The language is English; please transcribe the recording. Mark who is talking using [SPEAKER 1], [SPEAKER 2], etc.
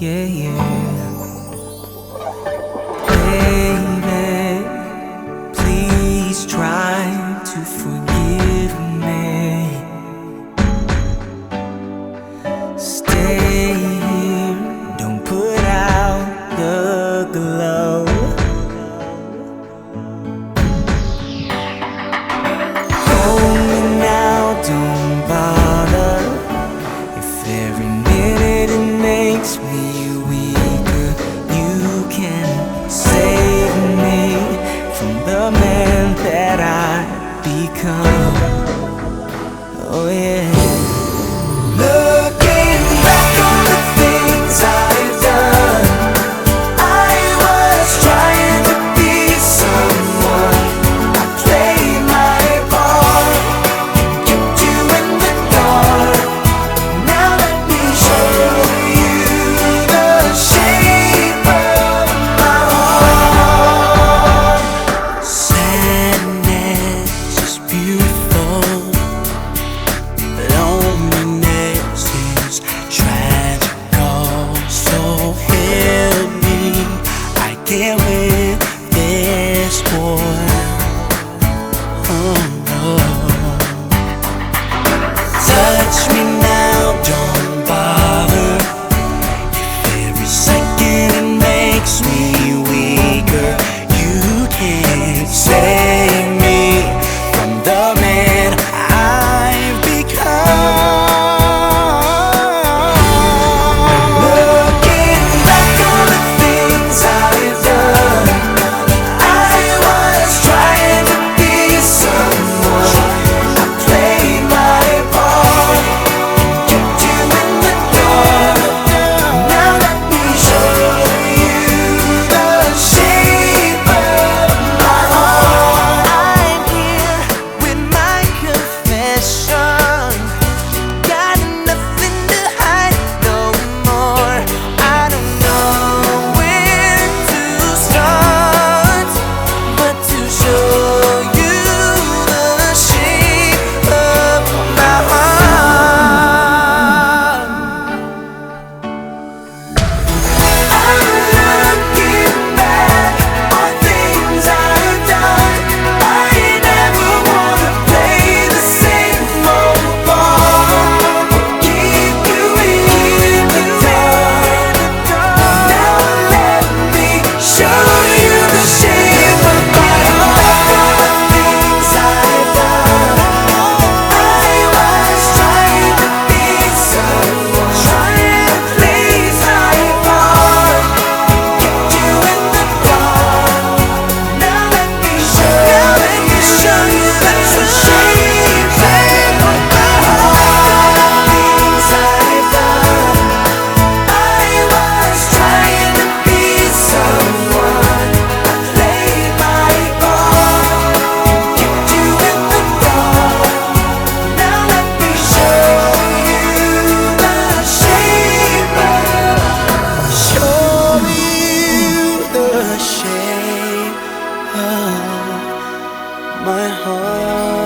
[SPEAKER 1] Yeah, yeah. Baby, please try to forget. that I become. Oh, yeah. my heart.